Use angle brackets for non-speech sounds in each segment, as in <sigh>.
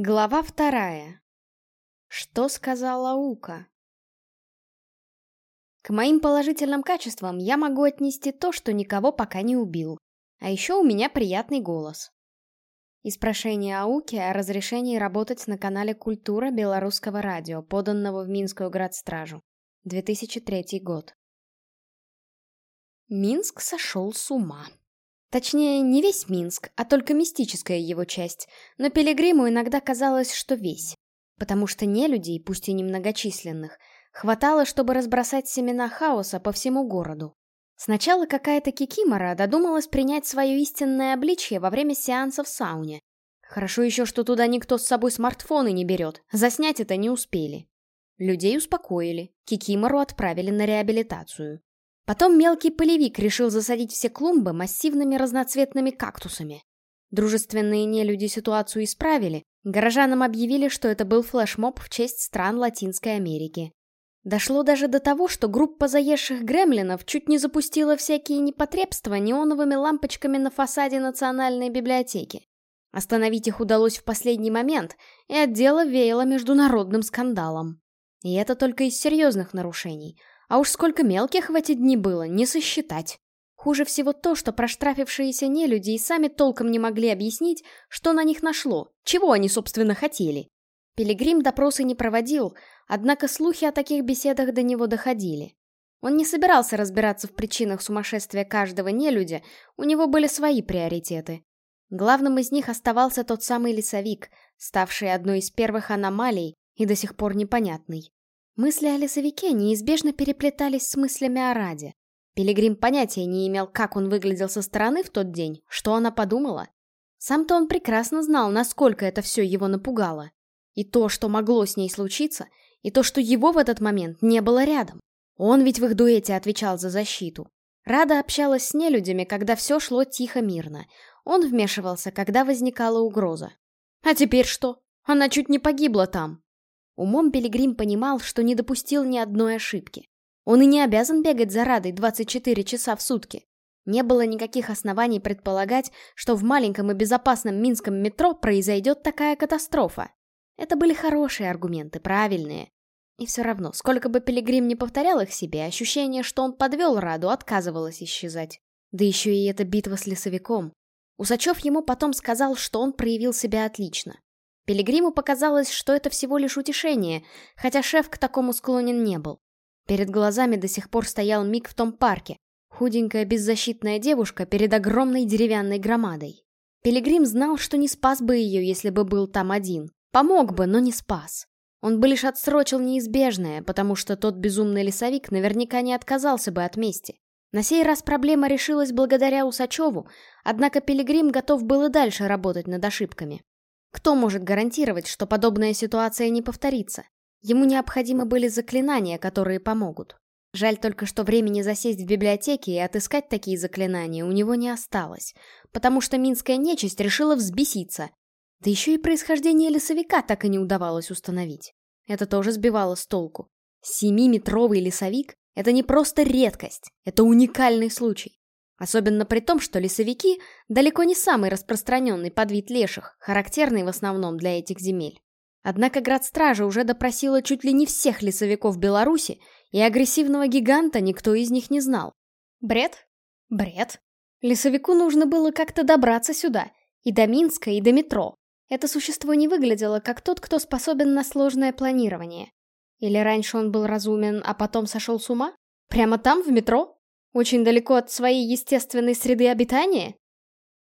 Глава вторая. Что сказала Ука? К моим положительным качествам я могу отнести то, что никого пока не убил. А еще у меня приятный голос. Из прошения Ауки о разрешении работать на канале «Культура» белорусского радио, поданного в Минскую градстражу. 2003 год. Минск сошел с ума. Точнее, не весь Минск, а только мистическая его часть, но Пилигриму иногда казалось, что весь. Потому что не людей, пусть и немногочисленных, хватало, чтобы разбросать семена хаоса по всему городу. Сначала какая-то кикимора додумалась принять свое истинное обличье во время сеанса в сауне. Хорошо еще, что туда никто с собой смартфоны не берет, заснять это не успели. Людей успокоили, кикимору отправили на реабилитацию. Потом мелкий полевик решил засадить все клумбы массивными разноцветными кактусами. Дружественные нелюди ситуацию исправили, горожанам объявили, что это был флешмоб в честь стран Латинской Америки. Дошло даже до того, что группа заезжих гремлинов чуть не запустила всякие непотребства неоновыми лампочками на фасаде Национальной библиотеки. Остановить их удалось в последний момент, и отдело веяло международным скандалом. И это только из серьезных нарушений — а уж сколько мелких в эти дни было, не сосчитать. Хуже всего то, что проштрафившиеся нелюди и сами толком не могли объяснить, что на них нашло, чего они, собственно, хотели. Пилигрим допросы не проводил, однако слухи о таких беседах до него доходили. Он не собирался разбираться в причинах сумасшествия каждого нелюдя, у него были свои приоритеты. Главным из них оставался тот самый лесовик, ставший одной из первых аномалий и до сих пор непонятный. Мысли о лесовике неизбежно переплетались с мыслями о Раде. Пилигрим понятия не имел, как он выглядел со стороны в тот день, что она подумала. Сам-то он прекрасно знал, насколько это все его напугало. И то, что могло с ней случиться, и то, что его в этот момент не было рядом. Он ведь в их дуэте отвечал за защиту. Рада общалась с нелюдями, когда все шло тихо-мирно. Он вмешивался, когда возникала угроза. А теперь что? Она чуть не погибла там. Умом Пилигрим понимал, что не допустил ни одной ошибки. Он и не обязан бегать за Радой 24 часа в сутки. Не было никаких оснований предполагать, что в маленьком и безопасном минском метро произойдет такая катастрофа. Это были хорошие аргументы, правильные. И все равно, сколько бы Пилигрим не повторял их себе, ощущение, что он подвел Раду, отказывалось исчезать. Да еще и эта битва с лесовиком. Усачев ему потом сказал, что он проявил себя отлично. Пилигриму показалось, что это всего лишь утешение, хотя шеф к такому склонен не был. Перед глазами до сих пор стоял Мик в том парке, худенькая беззащитная девушка перед огромной деревянной громадой. Пилигрим знал, что не спас бы ее, если бы был там один. Помог бы, но не спас. Он бы лишь отсрочил неизбежное, потому что тот безумный лесовик наверняка не отказался бы от мести. На сей раз проблема решилась благодаря Усачеву, однако Пилигрим готов был и дальше работать над ошибками. Кто может гарантировать, что подобная ситуация не повторится? Ему необходимы были заклинания, которые помогут. Жаль только, что времени засесть в библиотеке и отыскать такие заклинания у него не осталось, потому что минская нечисть решила взбеситься. Да еще и происхождение лесовика так и не удавалось установить. Это тоже сбивало с толку. Семиметровый лесовик — это не просто редкость, это уникальный случай. Особенно при том, что лесовики — далеко не самый распространенный подвид леших, характерный в основном для этих земель. Однако градстража уже допросила чуть ли не всех лесовиков Беларуси, и агрессивного гиганта никто из них не знал. Бред? Бред. Лесовику нужно было как-то добраться сюда, и до Минска, и до метро. Это существо не выглядело как тот, кто способен на сложное планирование. Или раньше он был разумен, а потом сошел с ума? Прямо там, в метро? Очень далеко от своей естественной среды обитания?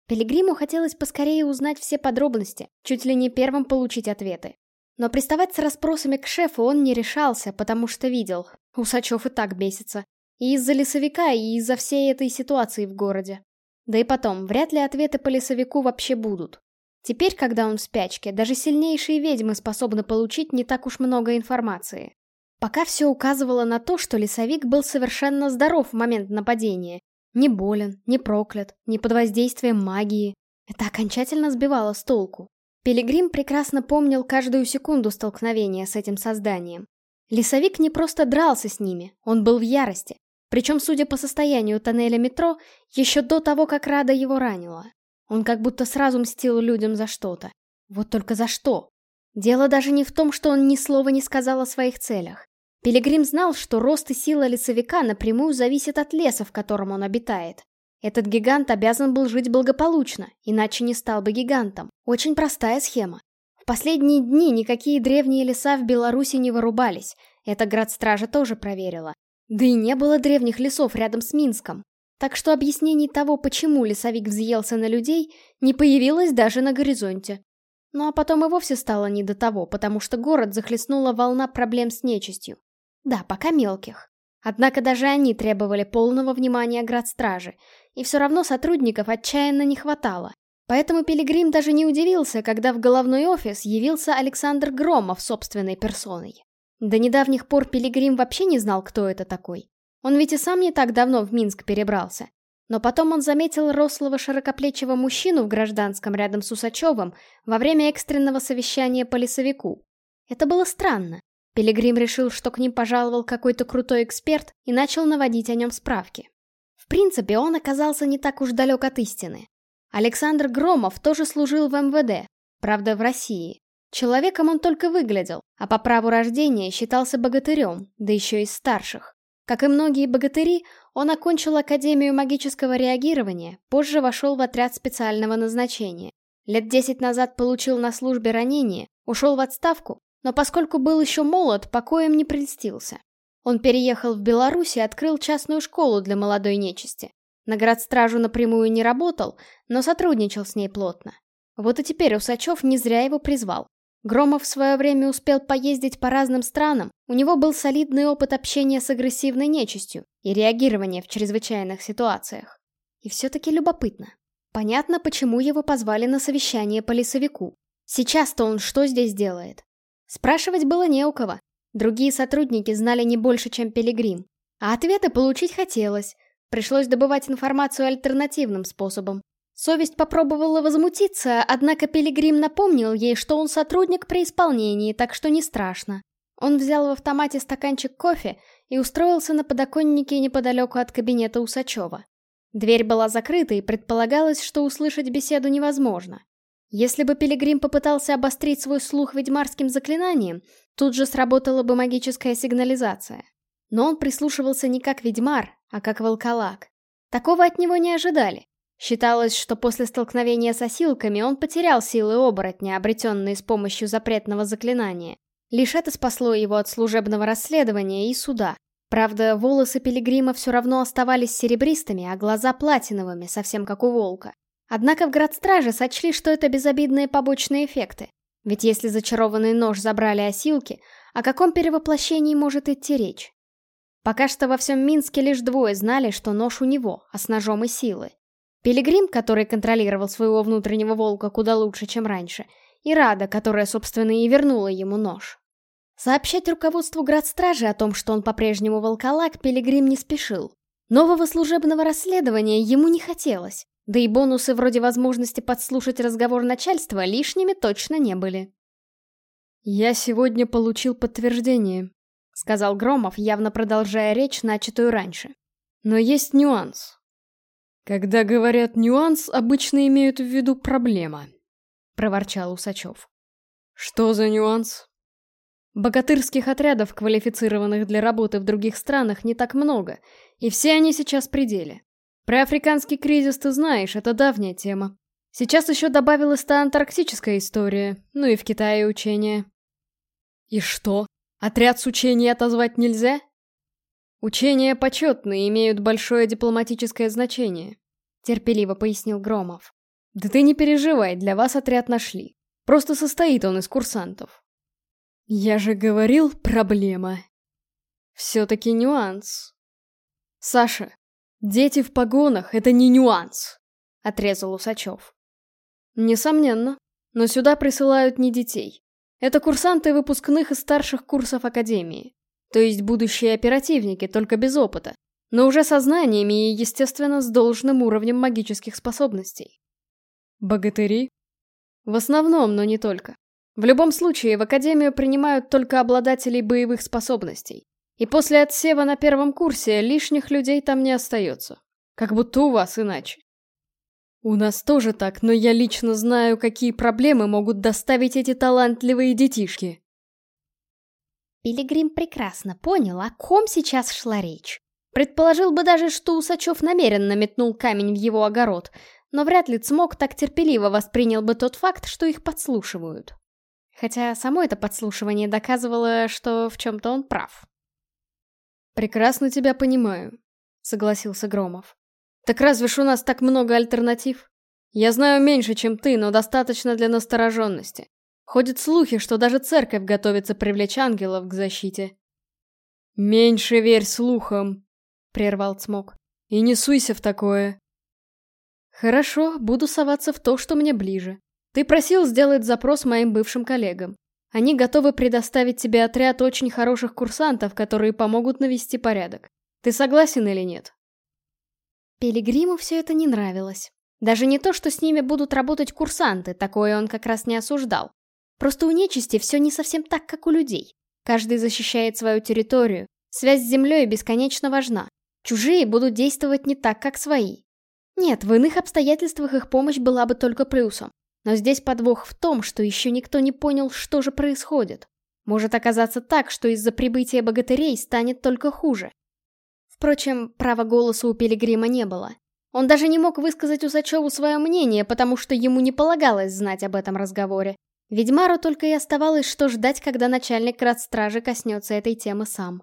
Пилигриму хотелось поскорее узнать все подробности, чуть ли не первым получить ответы. Но приставать с расспросами к шефу он не решался, потому что видел. Усачев и так бесится. И из-за лесовика, и из-за всей этой ситуации в городе. Да и потом, вряд ли ответы по лесовику вообще будут. Теперь, когда он в спячке, даже сильнейшие ведьмы способны получить не так уж много информации. Пока все указывало на то, что лесовик был совершенно здоров в момент нападения. Не болен, не проклят, не под воздействием магии. Это окончательно сбивало с толку. Пилигрим прекрасно помнил каждую секунду столкновения с этим созданием. Лесовик не просто дрался с ними, он был в ярости. Причем, судя по состоянию тоннеля метро, еще до того, как Рада его ранила. Он как будто сразу мстил людям за что-то. Вот только за что? Дело даже не в том, что он ни слова не сказал о своих целях. Пилигрим знал, что рост и сила лесовика напрямую зависит от леса, в котором он обитает. Этот гигант обязан был жить благополучно, иначе не стал бы гигантом. Очень простая схема. В последние дни никакие древние леса в Беларуси не вырубались. Это градстража тоже проверила. Да и не было древних лесов рядом с Минском. Так что объяснений того, почему лесовик взъелся на людей, не появилось даже на горизонте. Ну а потом и вовсе стало не до того, потому что город захлестнула волна проблем с нечистью. Да, пока мелких. Однако даже они требовали полного внимания градстражи, и все равно сотрудников отчаянно не хватало. Поэтому Пилигрим даже не удивился, когда в головной офис явился Александр Громов собственной персоной. До недавних пор Пилигрим вообще не знал, кто это такой. Он ведь и сам не так давно в Минск перебрался. Но потом он заметил рослого широкоплечего мужчину в гражданском рядом с Усачевым во время экстренного совещания по лесовику. Это было странно. Пилигрим решил, что к ним пожаловал какой-то крутой эксперт и начал наводить о нем справки. В принципе, он оказался не так уж далек от истины. Александр Громов тоже служил в МВД, правда, в России. Человеком он только выглядел, а по праву рождения считался богатырем, да еще из старших. Как и многие богатыри, он окончил Академию магического реагирования, позже вошел в отряд специального назначения. Лет десять назад получил на службе ранение, ушел в отставку, но поскольку был еще молод, покоем не прельстился. Он переехал в Беларусь и открыл частную школу для молодой нечисти. На градстражу напрямую не работал, но сотрудничал с ней плотно. Вот и теперь Усачев не зря его призвал. Громов в свое время успел поездить по разным странам, у него был солидный опыт общения с агрессивной нечистью и реагирования в чрезвычайных ситуациях. И все-таки любопытно. Понятно, почему его позвали на совещание по лесовику. Сейчас-то он что здесь делает? Спрашивать было не у кого. Другие сотрудники знали не больше, чем Пилигрим. А ответы получить хотелось. Пришлось добывать информацию альтернативным способом. Совесть попробовала возмутиться, однако Пилигрим напомнил ей, что он сотрудник при исполнении, так что не страшно. Он взял в автомате стаканчик кофе и устроился на подоконнике неподалеку от кабинета Усачева. Дверь была закрыта, и предполагалось, что услышать беседу невозможно. Если бы Пилигрим попытался обострить свой слух ведьмарским заклинанием, тут же сработала бы магическая сигнализация. Но он прислушивался не как ведьмар, а как волколак. Такого от него не ожидали. Считалось, что после столкновения с осилками он потерял силы оборотня, обретенные с помощью запретного заклинания. Лишь это спасло его от служебного расследования и суда. Правда, волосы Пилигрима все равно оставались серебристыми, а глаза платиновыми, совсем как у волка. Однако в градстраже сочли, что это безобидные побочные эффекты. Ведь если зачарованный нож забрали осилки, о каком перевоплощении может идти речь? Пока что во всем Минске лишь двое знали, что нож у него, а с ножом и силы. Пилигрим, который контролировал своего внутреннего волка куда лучше, чем раньше, и Рада, которая, собственно, и вернула ему нож. Сообщать руководству градстражи о том, что он по-прежнему волколак, Пилигрим не спешил. Нового служебного расследования ему не хотелось. Да и бонусы вроде возможности подслушать разговор начальства лишними точно не были. «Я сегодня получил подтверждение», — сказал Громов, явно продолжая речь, начатую раньше. «Но есть нюанс». «Когда говорят «нюанс», обычно имеют в виду проблема», — проворчал Усачев. «Что за нюанс?» Богатырских отрядов, квалифицированных для работы в других странах, не так много, и все они сейчас при деле. Про африканский кризис ты знаешь, это давняя тема. Сейчас еще добавилась та антарктическая история, ну и в Китае учения. И что? Отряд с учений отозвать нельзя? Учения почетные, имеют большое дипломатическое значение, терпеливо пояснил Громов. Да ты не переживай, для вас отряд нашли. Просто состоит он из курсантов. Я же говорил, проблема. Все-таки нюанс. Саша, «Дети в погонах — это не нюанс», — отрезал Усачев. «Несомненно. Но сюда присылают не детей. Это курсанты выпускных и старших курсов Академии. То есть будущие оперативники, только без опыта. Но уже со знаниями и, естественно, с должным уровнем магических способностей. Богатыри? В основном, но не только. В любом случае, в Академию принимают только обладателей боевых способностей. И после отсева на первом курсе лишних людей там не остается. Как будто у вас иначе. У нас тоже так, но я лично знаю, какие проблемы могут доставить эти талантливые детишки. Пилигрим прекрасно понял, о ком сейчас шла речь. Предположил бы даже, что Усачев намеренно метнул камень в его огород, но вряд ли Цмок так терпеливо воспринял бы тот факт, что их подслушивают. Хотя само это подслушивание доказывало, что в чем-то он прав. «Прекрасно тебя понимаю», — согласился Громов. «Так разве ж у нас так много альтернатив? Я знаю меньше, чем ты, но достаточно для настороженности. Ходят слухи, что даже церковь готовится привлечь ангелов к защите». «Меньше верь слухам», — прервал Цмок. «И не суйся в такое». «Хорошо, буду соваться в то, что мне ближе. Ты просил сделать запрос моим бывшим коллегам. Они готовы предоставить тебе отряд очень хороших курсантов, которые помогут навести порядок. Ты согласен или нет? Пилигриму все это не нравилось. Даже не то, что с ними будут работать курсанты, такое он как раз не осуждал. Просто у нечисти все не совсем так, как у людей. Каждый защищает свою территорию, связь с землей бесконечно важна. Чужие будут действовать не так, как свои. Нет, в иных обстоятельствах их помощь была бы только плюсом. Но здесь подвох в том, что еще никто не понял, что же происходит. Может оказаться так, что из-за прибытия богатырей станет только хуже. Впрочем, права голоса у Пилигрима не было. Он даже не мог высказать Усачеву свое мнение, потому что ему не полагалось знать об этом разговоре. Ведьмару только и оставалось, что ждать, когда начальник градстражи коснется этой темы сам.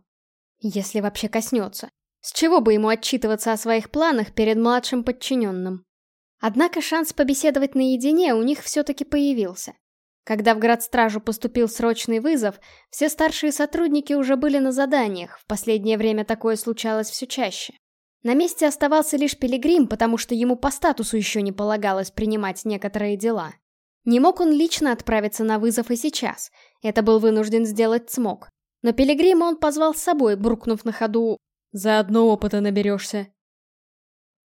Если вообще коснется. С чего бы ему отчитываться о своих планах перед младшим подчиненным? Однако шанс побеседовать наедине у них все-таки появился. Когда в градстражу поступил срочный вызов, все старшие сотрудники уже были на заданиях, в последнее время такое случалось все чаще. На месте оставался лишь Пилигрим, потому что ему по статусу еще не полагалось принимать некоторые дела. Не мог он лично отправиться на вызов и сейчас, это был вынужден сделать Цмок. Но Пилигрима он позвал с собой, буркнув на ходу «Заодно опыта наберешься».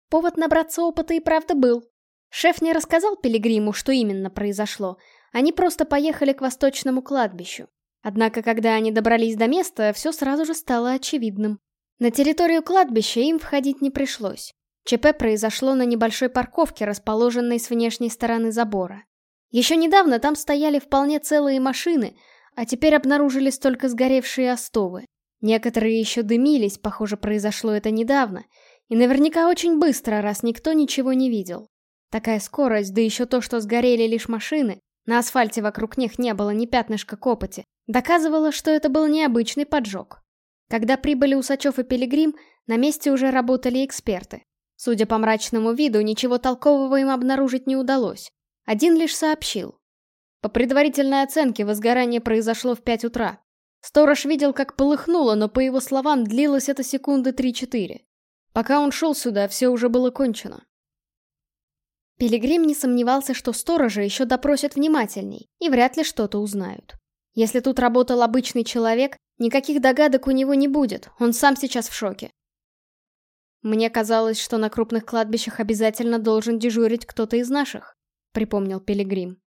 Повод набраться опыта и правда был. Шеф не рассказал Пилигриму, что именно произошло. Они просто поехали к восточному кладбищу. Однако, когда они добрались до места, все сразу же стало очевидным. На территорию кладбища им входить не пришлось. ЧП произошло на небольшой парковке, расположенной с внешней стороны забора. Еще недавно там стояли вполне целые машины, а теперь обнаружились только сгоревшие остовы. Некоторые еще дымились, похоже, произошло это недавно — и наверняка очень быстро, раз никто ничего не видел. Такая скорость, да еще то, что сгорели лишь машины, на асфальте вокруг них не было ни пятнышка копоти, доказывало, что это был необычный поджог. Когда прибыли Усачев и Пилигрим, на месте уже работали эксперты. Судя по мрачному виду, ничего толкового им обнаружить не удалось. Один лишь сообщил. По предварительной оценке, возгорание произошло в 5 утра. Сторож видел, как полыхнуло, но, по его словам, длилось это секунды 3-4. Пока он шел сюда, все уже было кончено. Пилигрим не сомневался, что сторожа еще допросят внимательней, и вряд ли что-то узнают. Если тут работал обычный человек, никаких догадок у него не будет, он сам сейчас в шоке. «Мне казалось, что на крупных кладбищах обязательно должен дежурить кто-то из наших», — припомнил Пилигрим.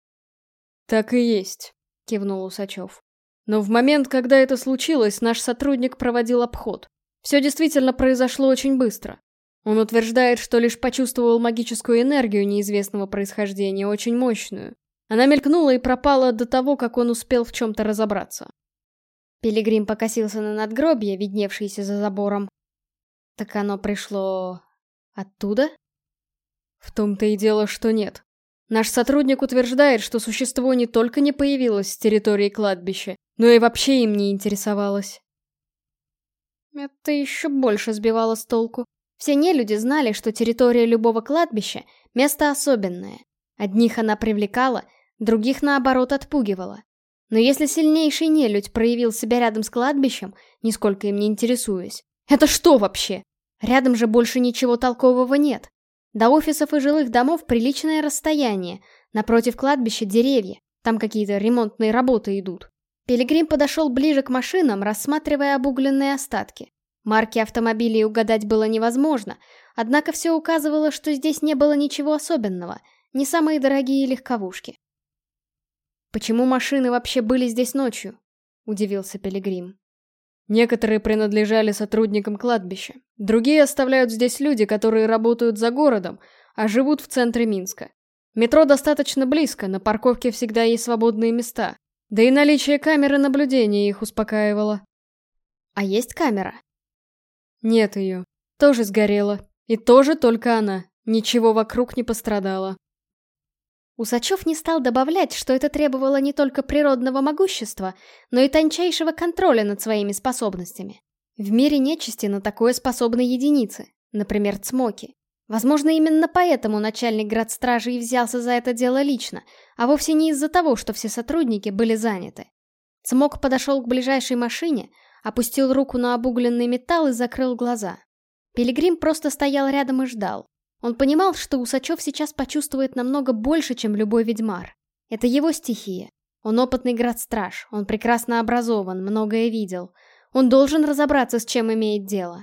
«Так и есть», — кивнул Усачев. «Но в момент, когда это случилось, наш сотрудник проводил обход. Все действительно произошло очень быстро. Он утверждает, что лишь почувствовал магическую энергию неизвестного происхождения, очень мощную. Она мелькнула и пропала до того, как он успел в чем-то разобраться. Пилигрим покосился на надгробье, видневшееся за забором. Так оно пришло... оттуда? В том-то и дело, что нет. Наш сотрудник утверждает, что существо не только не появилось с территории кладбища, но и вообще им не интересовалось. Это еще больше сбивало с толку. Все нелюди знали, что территория любого кладбища — место особенное. Одних она привлекала, других, наоборот, отпугивала. Но если сильнейший нелюдь проявил себя рядом с кладбищем, нисколько им не интересуясь, это что вообще? Рядом же больше ничего толкового нет. До офисов и жилых домов приличное расстояние, напротив кладбища деревья, там какие-то ремонтные работы идут. Пилигрим подошел ближе к машинам, рассматривая обугленные остатки. Марки автомобилей угадать было невозможно, однако все указывало, что здесь не было ничего особенного, не самые дорогие легковушки. «Почему машины вообще были здесь ночью?» — удивился Пилигрим. «Некоторые принадлежали сотрудникам кладбища. Другие оставляют здесь люди, которые работают за городом, а живут в центре Минска. Метро достаточно близко, на парковке всегда есть свободные места. Да и наличие камеры наблюдения их успокаивало. А есть камера? Нет ее. Тоже сгорела. И тоже только она. Ничего вокруг не пострадало. Усачев не стал добавлять, что это требовало не только природного могущества, но и тончайшего контроля над своими способностями. В мире нечисти на такое способны единицы, например, цмоки. Возможно, именно поэтому начальник градстражи и взялся за это дело лично, а вовсе не из-за того, что все сотрудники были заняты. Цмок подошел к ближайшей машине, опустил руку на обугленный металл и закрыл глаза. Пилигрим просто стоял рядом и ждал. Он понимал, что Усачев сейчас почувствует намного больше, чем любой ведьмар. Это его стихия. Он опытный градстраж, он прекрасно образован, многое видел. Он должен разобраться, с чем имеет дело.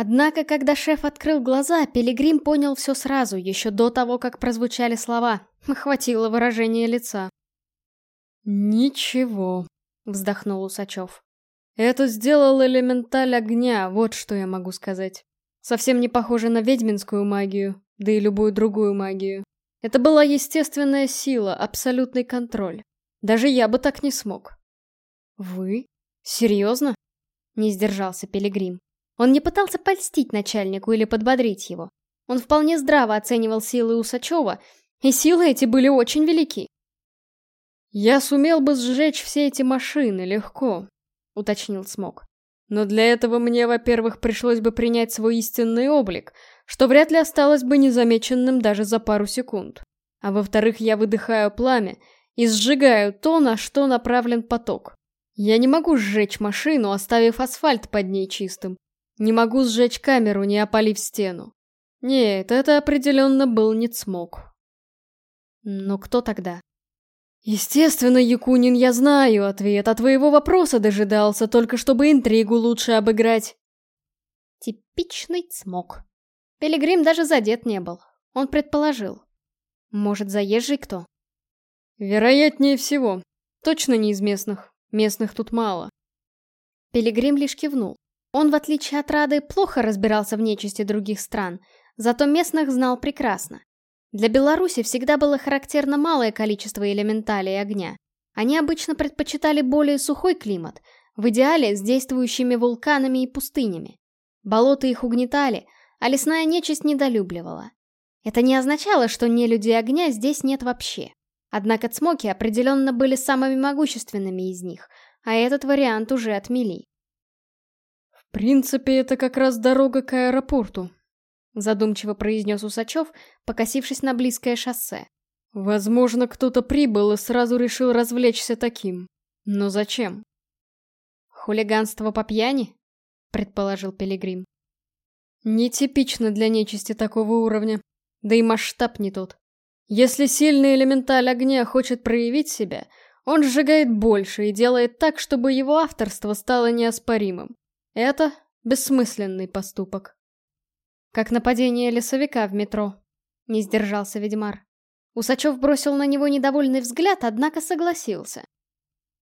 Однако, когда шеф открыл глаза, Пилигрим понял все сразу, еще до того, как прозвучали слова. Хватило выражения лица. «Ничего», — вздохнул Усачев. «Это сделал элементаль огня, вот что я могу сказать. Совсем не похоже на ведьминскую магию, да и любую другую магию. Это была естественная сила, абсолютный контроль. Даже я бы так не смог. Вы? Серьезно? Не сдержался Пилигрим. Он не пытался польстить начальнику или подбодрить его. Он вполне здраво оценивал силы Усачева, и силы эти были очень велики. «Я сумел бы сжечь все эти машины легко», — уточнил Смок. Но для этого мне, во-первых, пришлось бы принять свой истинный облик, что вряд ли осталось бы незамеченным даже за пару секунд. А во-вторых, я выдыхаю пламя и сжигаю то, на что направлен поток. Я не могу сжечь машину, оставив асфальт под ней чистым. Не могу сжечь камеру, не опалив стену. Нет, это определенно был не цмок. Но кто тогда? Естественно, Якунин, я знаю ответ, а твоего вопроса дожидался, только чтобы интригу лучше обыграть. Типичный цмок. Пилигрим даже задет не был. Он предположил. Может, заезжий кто? Вероятнее всего. Точно не из местных. Местных тут мало. Пилигрим лишь кивнул. Он, в отличие от Рады, плохо разбирался в нечисти других стран, зато местных знал прекрасно. Для Беларуси всегда было характерно малое количество элементалей огня. Они обычно предпочитали более сухой климат, в идеале с действующими вулканами и пустынями. Болота их угнетали, а лесная нечисть недолюбливала. Это не означало, что не люди огня здесь нет вообще. Однако цмоки определенно были самыми могущественными из них, а этот вариант уже отмели. «В принципе, это как раз дорога к аэропорту», задумчиво произнес Усачев, покосившись на близкое шоссе. Возможно, кто-то прибыл и сразу решил развлечься таким. Но зачем? Хулиганство по пьяни? Предположил Пилигрим. Нетипично для нечисти такого уровня. Да и масштаб не тот. Если сильный элементаль огня хочет проявить себя, он сжигает больше и делает так, чтобы его авторство стало неоспоримым. Это бессмысленный поступок. Как нападение лесовика в метро. Не сдержался ведьмар. Усачев бросил на него недовольный взгляд, однако согласился.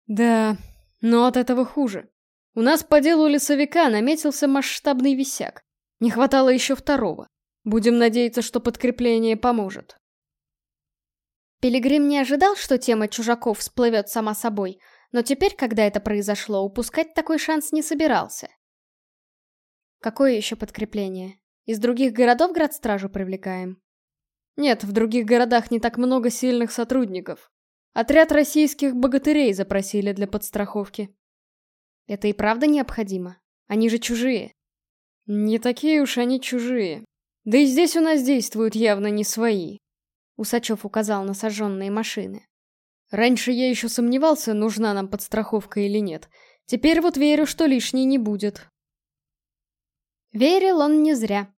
Да, но от этого хуже. У нас по делу лесовика наметился масштабный висяк. Не хватало еще второго. Будем надеяться, что подкрепление поможет. Пилигрим не ожидал, что тема чужаков всплывет сама собой, но теперь, когда это произошло, упускать такой шанс не собирался. Какое еще подкрепление? Из других городов градстражу привлекаем? Нет, в других городах не так много сильных сотрудников. Отряд российских богатырей запросили для подстраховки. Это и правда необходимо? Они же чужие. Не такие уж они чужие. Да и здесь у нас действуют явно не свои. Усачев указал на сожженные машины. Раньше я еще сомневался, нужна нам подстраховка или нет. Теперь вот верю, что лишней не будет. Верил он не зря.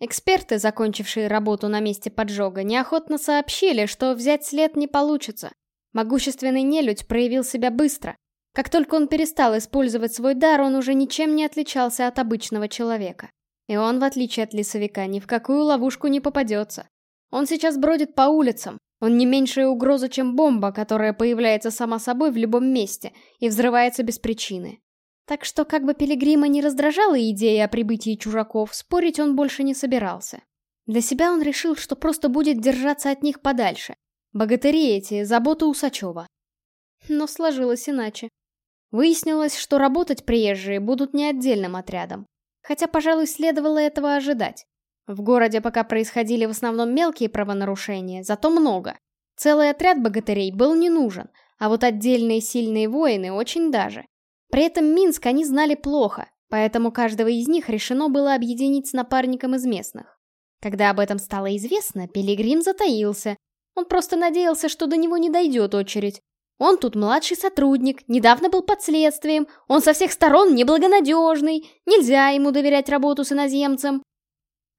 Эксперты, закончившие работу на месте поджога, неохотно сообщили, что взять след не получится. Могущественный нелюдь проявил себя быстро. Как только он перестал использовать свой дар, он уже ничем не отличался от обычного человека. И он, в отличие от лесовика, ни в какую ловушку не попадется. Он сейчас бродит по улицам. Он не меньшая угроза, чем бомба, которая появляется сама собой в любом месте и взрывается без причины. Так что, как бы Пилигрима не раздражала идея о прибытии чужаков, спорить он больше не собирался. Для себя он решил, что просто будет держаться от них подальше. Богатыри эти — забота Усачева. Но сложилось иначе. Выяснилось, что работать приезжие будут не отдельным отрядом. Хотя, пожалуй, следовало этого ожидать. В городе пока происходили в основном мелкие правонарушения, зато много. Целый отряд богатырей был не нужен, а вот отдельные сильные воины очень даже. При этом Минск они знали плохо, поэтому каждого из них решено было объединить с напарником из местных. Когда об этом стало известно, Пилигрим затаился. Он просто надеялся, что до него не дойдет очередь. Он тут младший сотрудник, недавно был под следствием, он со всех сторон неблагонадежный, нельзя ему доверять работу с иноземцем.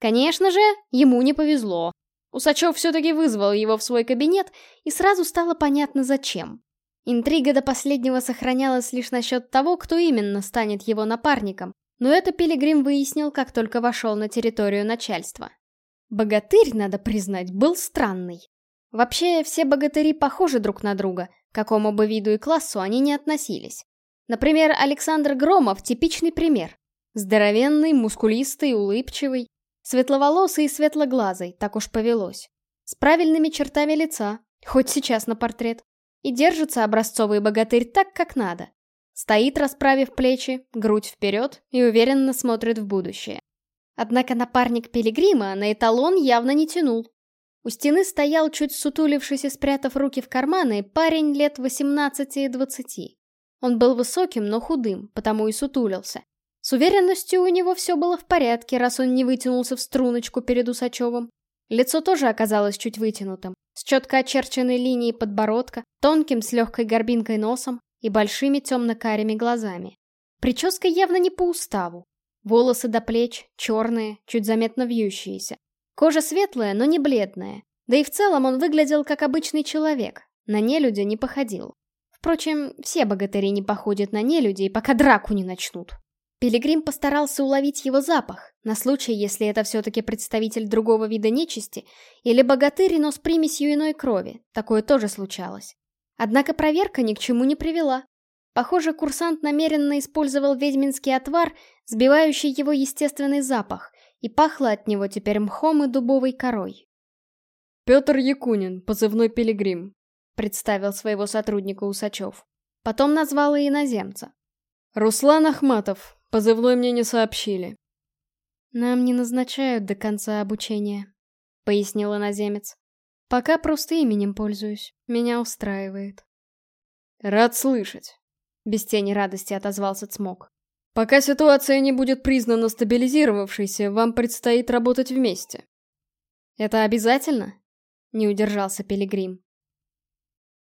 Конечно же, ему не повезло. Усачев все-таки вызвал его в свой кабинет, и сразу стало понятно зачем. Интрига до последнего сохранялась лишь насчет того, кто именно станет его напарником, но это Пилигрим выяснил, как только вошел на территорию начальства. Богатырь, надо признать, был странный. Вообще, все богатыри похожи друг на друга, к какому бы виду и классу они не относились. Например, Александр Громов — типичный пример. Здоровенный, мускулистый, улыбчивый, светловолосый и светлоглазый, так уж повелось. С правильными чертами лица, хоть сейчас на портрет. И держится образцовый богатырь так, как надо. Стоит, расправив плечи, грудь вперед и уверенно смотрит в будущее. Однако напарник Пилигрима на эталон явно не тянул. У стены стоял, чуть сутулившись и спрятав руки в карманы, парень лет 18 и 20. Он был высоким, но худым, потому и сутулился. С уверенностью у него все было в порядке, раз он не вытянулся в струночку перед Усачевым. Лицо тоже оказалось чуть вытянутым, с четко очерченной линией подбородка, тонким с легкой горбинкой носом и большими темно-карими глазами. Прическа явно не по уставу. Волосы до плеч, черные, чуть заметно вьющиеся. Кожа светлая, но не бледная. Да и в целом он выглядел как обычный человек. На нелюдя не походил. Впрочем, все богатыри не походят на нелюдей, пока драку не начнут. Пилигрим постарался уловить его запах, на случай, если это все-таки представитель другого вида нечисти, или богатырь, но с примесью иной крови, такое тоже случалось. Однако проверка ни к чему не привела. Похоже, курсант намеренно использовал ведьминский отвар, сбивающий его естественный запах, и пахло от него теперь мхом и дубовой корой. «Петр Якунин, позывной Пилигрим», — представил своего сотрудника Усачев. Потом назвал и иноземца. «Руслан Ахматов, позывной мне не сообщили». «Нам не назначают до конца обучения», — пояснил иноземец. «Пока просто именем пользуюсь. Меня устраивает». «Рад слышать», — без тени радости отозвался Цмок. Пока ситуация не будет признана стабилизировавшейся, вам предстоит работать вместе. Это обязательно? Не удержался Пилигрим.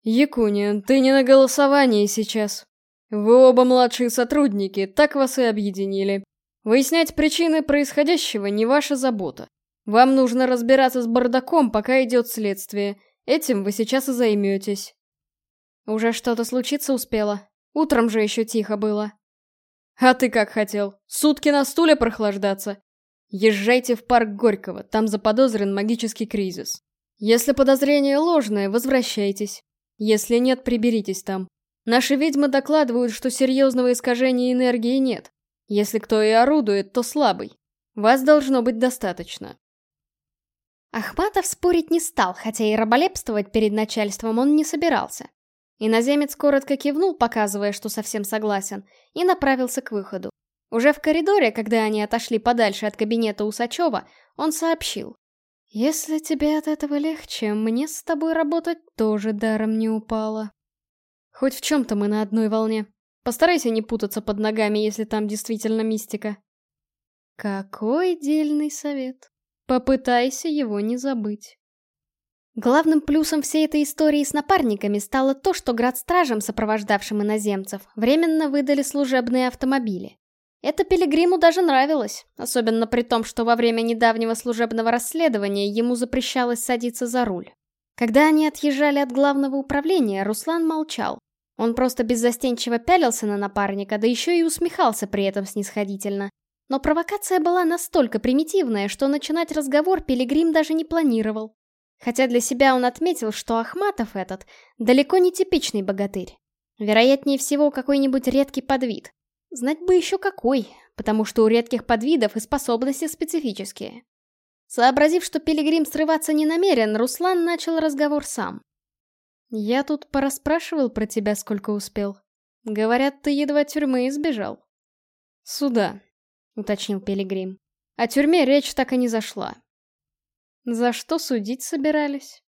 Якуния, ты не на голосовании сейчас. Вы оба младшие сотрудники, так вас и объединили. Выяснять причины происходящего не ваша забота. Вам нужно разбираться с бардаком, пока идет следствие. Этим вы сейчас и займетесь. Уже что-то случиться успело. Утром же еще тихо было. А ты как хотел? Сутки на стуле прохлаждаться? Езжайте в парк Горького, там заподозрен магический кризис. Если подозрение ложное, возвращайтесь. Если нет, приберитесь там. Наши ведьмы докладывают, что серьезного искажения энергии нет. Если кто и орудует, то слабый. Вас должно быть достаточно. Ахматов спорить не стал, хотя и раболепствовать перед начальством он не собирался. Иноземец коротко кивнул, показывая, что совсем согласен, и направился к выходу. Уже в коридоре, когда они отошли подальше от кабинета Усачева, он сообщил. «Если тебе от этого легче, мне с тобой работать тоже даром не упало. Хоть в чем-то мы на одной волне. Постарайся не путаться под ногами, если там действительно мистика». Какой дельный совет. Попытайся его не забыть. Главным плюсом всей этой истории с напарниками стало то, что градстражам, сопровождавшим иноземцев, временно выдали служебные автомобили. Это Пилигриму даже нравилось, особенно при том, что во время недавнего служебного расследования ему запрещалось садиться за руль. Когда они отъезжали от главного управления, Руслан молчал. Он просто беззастенчиво пялился на напарника, да еще и усмехался при этом снисходительно. Но провокация была настолько примитивная, что начинать разговор Пилигрим даже не планировал. Хотя для себя он отметил, что Ахматов этот далеко не типичный богатырь. Вероятнее всего, какой-нибудь редкий подвид. Знать бы еще какой, потому что у редких подвидов и способности специфические. Сообразив, что Пилигрим срываться не намерен, Руслан начал разговор сам. «Я тут пораспрашивал про тебя, сколько успел. Говорят, ты едва тюрьмы избежал». «Суда», — уточнил Пилигрим. «О тюрьме речь так и не зашла». «За что судить собирались?»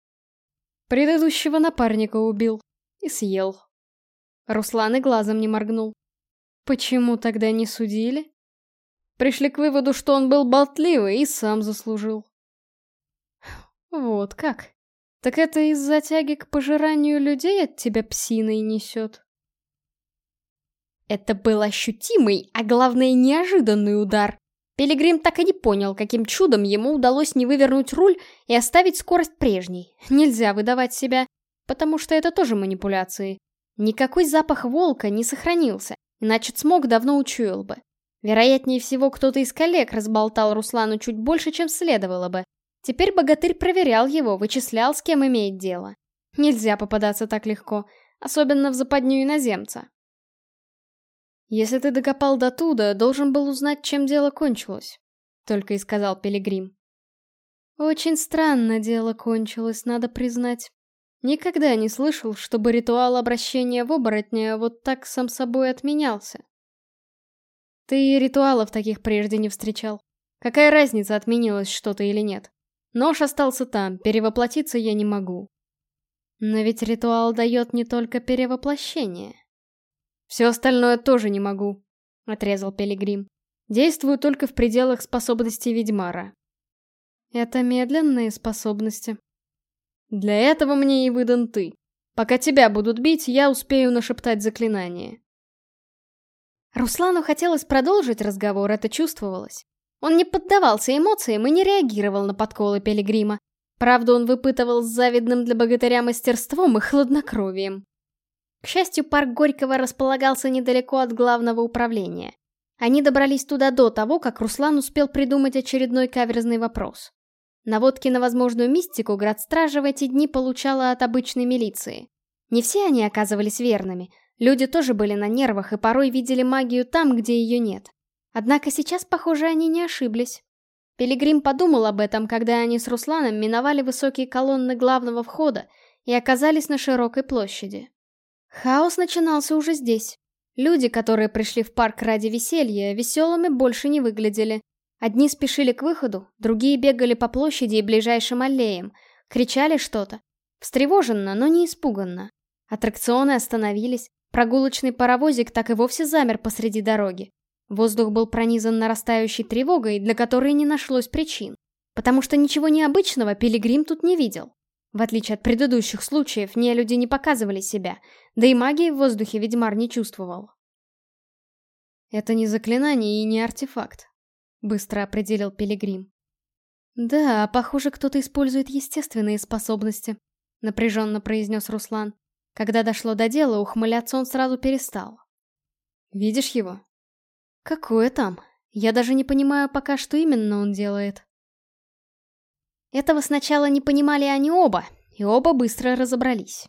«Предыдущего напарника убил. И съел». Руслан и глазом не моргнул. «Почему тогда не судили?» Пришли к выводу, что он был болтливый и сам заслужил. Вот как. Так это из-за тяги к пожиранию людей от тебя псиной несет? Это был ощутимый, а главное неожиданный удар. Пилигрим так и не понял, каким чудом ему удалось не вывернуть руль и оставить скорость прежней. Нельзя выдавать себя, потому что это тоже манипуляции. Никакой запах волка не сохранился, иначе смог давно учуял бы. Вероятнее всего, кто-то из коллег разболтал Руслану чуть больше, чем следовало бы. Теперь богатырь проверял его, вычислял, с кем имеет дело. Нельзя попадаться так легко, особенно в западню иноземца. «Если ты докопал до туда, должен был узнать, чем дело кончилось», — только и сказал Пилигрим. Очень странно дело кончилось, надо признать. Никогда не слышал, чтобы ритуал обращения в оборотня вот так сам собой отменялся. Ты ритуалов таких прежде не встречал. Какая разница, отменилось что-то или нет? Нож остался там, перевоплотиться я не могу. Но ведь ритуал дает не только перевоплощение. Все остальное тоже не могу, — отрезал Пилигрим. Действую только в пределах способностей ведьмара. Это медленные способности. Для этого мне и выдан ты. Пока тебя будут бить, я успею нашептать заклинание. Руслану хотелось продолжить разговор, это чувствовалось. Он не поддавался эмоциям и не реагировал на подколы Пилигрима. Правда, он выпытывал с завидным для богатыря мастерством и хладнокровием. К счастью, парк Горького располагался недалеко от главного управления. Они добрались туда до того, как Руслан успел придумать очередной каверзный вопрос. Наводки на возможную мистику Градстража в эти дни получала от обычной милиции. Не все они оказывались верными — Люди тоже были на нервах и порой видели магию там, где ее нет. Однако сейчас, похоже, они не ошиблись. Пилигрим подумал об этом, когда они с Русланом миновали высокие колонны главного входа и оказались на широкой площади. Хаос начинался уже здесь. Люди, которые пришли в парк ради веселья, веселыми больше не выглядели. Одни спешили к выходу, другие бегали по площади и ближайшим аллеям, кричали что-то. Встревоженно, но не испуганно. Аттракционы остановились, Прогулочный паровозик так и вовсе замер посреди дороги. Воздух был пронизан нарастающей тревогой, для которой не нашлось причин. Потому что ничего необычного Пилигрим тут не видел. В отличие от предыдущих случаев, люди не показывали себя, да и магии в воздухе ведьмар не чувствовал. «Это не заклинание и не артефакт», — быстро определил Пилигрим. «Да, похоже, кто-то использует естественные способности», — напряженно произнес Руслан. Когда дошло до дела, ухмыляться он сразу перестал. «Видишь его?» «Какое там? Я даже не понимаю пока, что именно он делает». Этого сначала не понимали они оба, и оба быстро разобрались.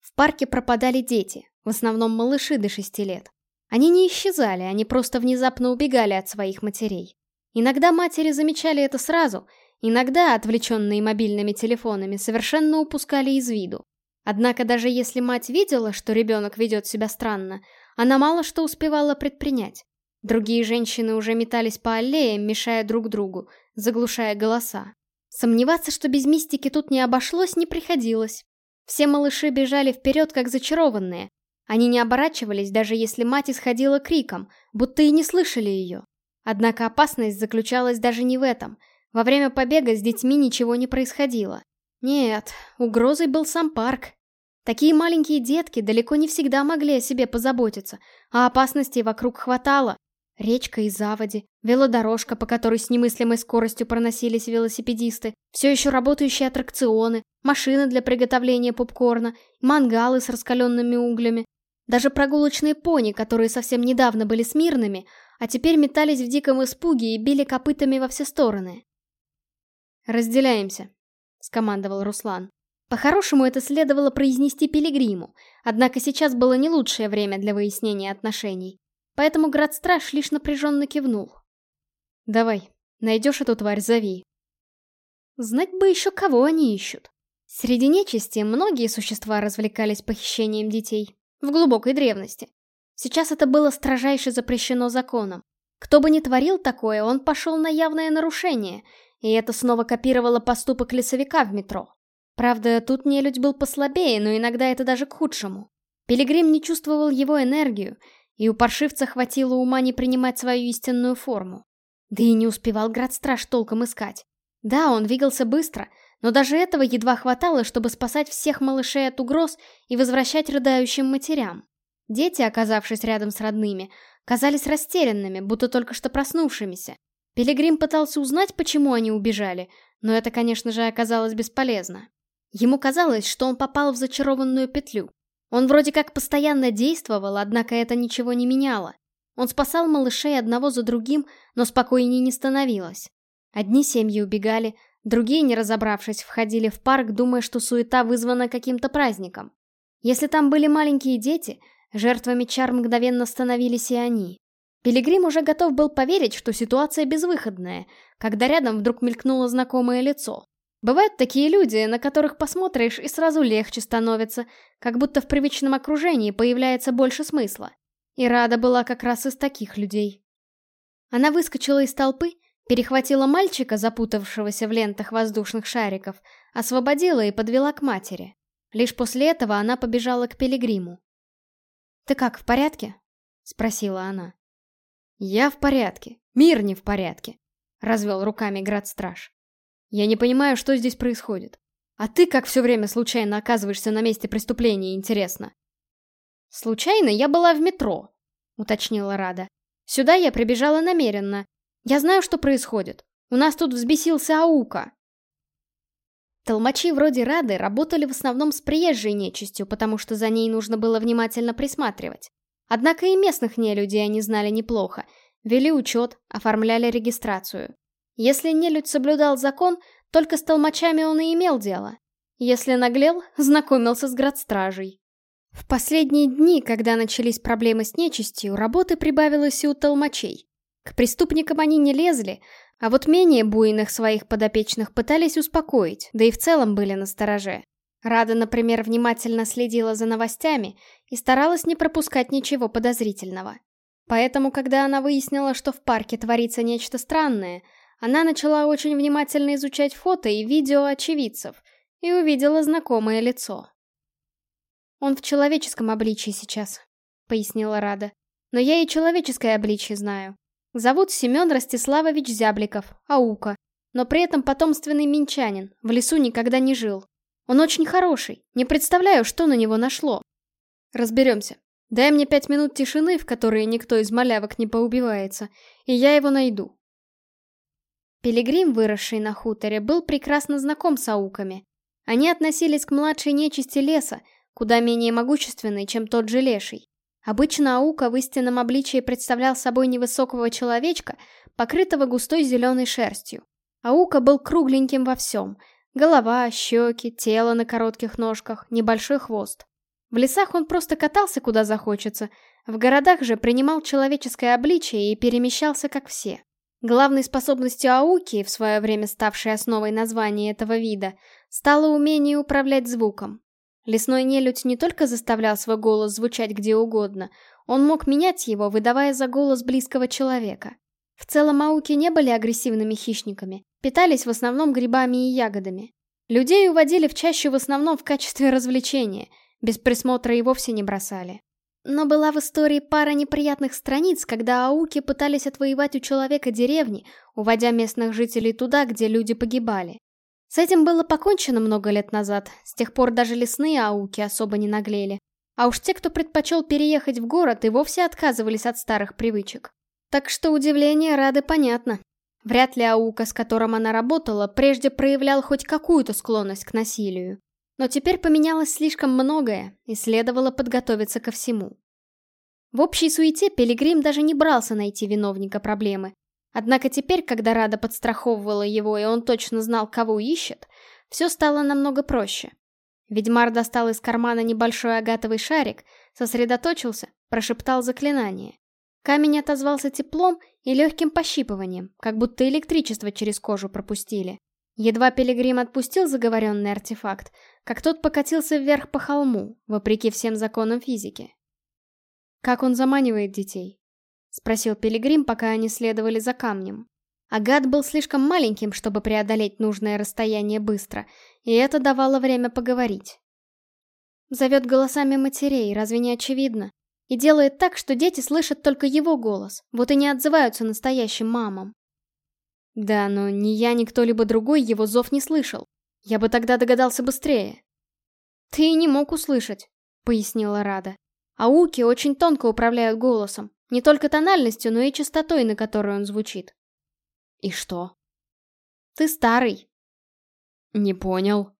В парке пропадали дети, в основном малыши до шести лет. Они не исчезали, они просто внезапно убегали от своих матерей. Иногда матери замечали это сразу, иногда, отвлеченные мобильными телефонами, совершенно упускали из виду. Однако даже если мать видела, что ребенок ведет себя странно, она мало что успевала предпринять. Другие женщины уже метались по аллеям, мешая друг другу, заглушая голоса. Сомневаться, что без мистики тут не обошлось, не приходилось. Все малыши бежали вперед, как зачарованные. Они не оборачивались, даже если мать исходила криком, будто и не слышали ее. Однако опасность заключалась даже не в этом. Во время побега с детьми ничего не происходило. Нет, угрозой был сам парк. Такие маленькие детки далеко не всегда могли о себе позаботиться, а опасностей вокруг хватало. Речка и заводи, велодорожка, по которой с немыслимой скоростью проносились велосипедисты, все еще работающие аттракционы, машины для приготовления попкорна, мангалы с раскаленными углями. Даже прогулочные пони, которые совсем недавно были смирными, а теперь метались в диком испуге и били копытами во все стороны. «Разделяемся», — скомандовал Руслан. По-хорошему это следовало произнести Пилигриму, однако сейчас было не лучшее время для выяснения отношений. Поэтому Градстраж лишь напряженно кивнул. «Давай, найдешь эту тварь, зови. Знать бы еще, кого они ищут. Среди нечисти многие существа развлекались похищением детей. В глубокой древности. Сейчас это было строжайше запрещено законом. Кто бы ни творил такое, он пошел на явное нарушение, и это снова копировало поступок лесовика в метро. Правда, тут нелюдь был послабее, но иногда это даже к худшему. Пилигрим не чувствовал его энергию, и у паршивца хватило ума не принимать свою истинную форму. Да и не успевал Градстраж толком искать. Да, он двигался быстро, но даже этого едва хватало, чтобы спасать всех малышей от угроз и возвращать рыдающим матерям. Дети, оказавшись рядом с родными, казались растерянными, будто только что проснувшимися. Пилигрим пытался узнать, почему они убежали, но это, конечно же, оказалось бесполезно. Ему казалось, что он попал в зачарованную петлю. Он вроде как постоянно действовал, однако это ничего не меняло. Он спасал малышей одного за другим, но спокойнее не становилось. Одни семьи убегали, другие, не разобравшись, входили в парк, думая, что суета вызвана каким-то праздником. Если там были маленькие дети, жертвами чар мгновенно становились и они. Пилигрим уже готов был поверить, что ситуация безвыходная, когда рядом вдруг мелькнуло знакомое лицо. Бывают такие люди, на которых посмотришь и сразу легче становится, как будто в привычном окружении появляется больше смысла. И Рада была как раз из таких людей. Она выскочила из толпы, перехватила мальчика, запутавшегося в лентах воздушных шариков, освободила и подвела к матери. Лишь после этого она побежала к Пилигриму. «Ты как, в порядке?» — спросила она. «Я в порядке. Мир не в порядке», — развел руками Градстраж. «Я не понимаю, что здесь происходит. А ты как все время случайно оказываешься на месте преступления, интересно?» «Случайно я была в метро», — уточнила Рада. «Сюда я прибежала намеренно. Я знаю, что происходит. У нас тут взбесился Аука». Толмачи вроде Рады работали в основном с приезжей нечистью, потому что за ней нужно было внимательно присматривать. Однако и местных нелюдей они знали неплохо, вели учет, оформляли регистрацию. Если нелюдь соблюдал закон, только с толмачами он и имел дело. Если наглел, <laughs> знакомился с градстражей. В последние дни, когда начались проблемы с нечистью, работы прибавилось и у толмачей. К преступникам они не лезли, а вот менее буйных своих подопечных пытались успокоить, да и в целом были настороже. Рада, например, внимательно следила за новостями и старалась не пропускать ничего подозрительного. Поэтому, когда она выяснила, что в парке творится нечто странное, она начала очень внимательно изучать фото и видео очевидцев и увидела знакомое лицо. «Он в человеческом обличии сейчас», — пояснила Рада. «Но я и человеческое обличие знаю. Зовут Семен Ростиславович Зябликов, Аука, но при этом потомственный минчанин, в лесу никогда не жил. Он очень хороший, не представляю, что на него нашло. Разберемся. Дай мне пять минут тишины, в которые никто из малявок не поубивается, и я его найду. Пилигрим, выросший на хуторе, был прекрасно знаком с ауками. Они относились к младшей нечисти леса, куда менее могущественной, чем тот же леший. Обычно аука в истинном обличии представлял собой невысокого человечка, покрытого густой зеленой шерстью. Аука был кругленьким во всем. Голова, щеки, тело на коротких ножках, небольшой хвост. В лесах он просто катался куда захочется, в городах же принимал человеческое обличие и перемещался как все. Главной способностью ауки, в свое время ставшей основой названия этого вида, стало умение управлять звуком. Лесной нелюдь не только заставлял свой голос звучать где угодно, он мог менять его, выдавая за голос близкого человека. В целом ауки не были агрессивными хищниками, питались в основном грибами и ягодами. Людей уводили в чащу в основном в качестве развлечения, без присмотра и вовсе не бросали. Но была в истории пара неприятных страниц, когда ауки пытались отвоевать у человека деревни, уводя местных жителей туда, где люди погибали. С этим было покончено много лет назад, с тех пор даже лесные ауки особо не наглели. А уж те, кто предпочел переехать в город, и вовсе отказывались от старых привычек. Так что удивление Рады понятно. Вряд ли аука, с которым она работала, прежде проявлял хоть какую-то склонность к насилию. Но теперь поменялось слишком многое, и следовало подготовиться ко всему. В общей суете Пилигрим даже не брался найти виновника проблемы. Однако теперь, когда Рада подстраховывала его, и он точно знал, кого ищет, все стало намного проще. Ведьмар достал из кармана небольшой агатовый шарик, сосредоточился, прошептал заклинание. Камень отозвался теплом и легким пощипыванием, как будто электричество через кожу пропустили. Едва Пилигрим отпустил заговоренный артефакт, как тот покатился вверх по холму, вопреки всем законам физики. «Как он заманивает детей?» — спросил Пилигрим, пока они следовали за камнем. Агат был слишком маленьким, чтобы преодолеть нужное расстояние быстро, и это давало время поговорить. Зовет голосами матерей, разве не очевидно? И делает так, что дети слышат только его голос, вот и не отзываются настоящим мамам. Да, но ни я, ни кто-либо другой его зов не слышал. Я бы тогда догадался быстрее. Ты не мог услышать, пояснила Рада. Ауки очень тонко управляют голосом, не только тональностью, но и частотой, на которой он звучит. И что? Ты старый. Не понял,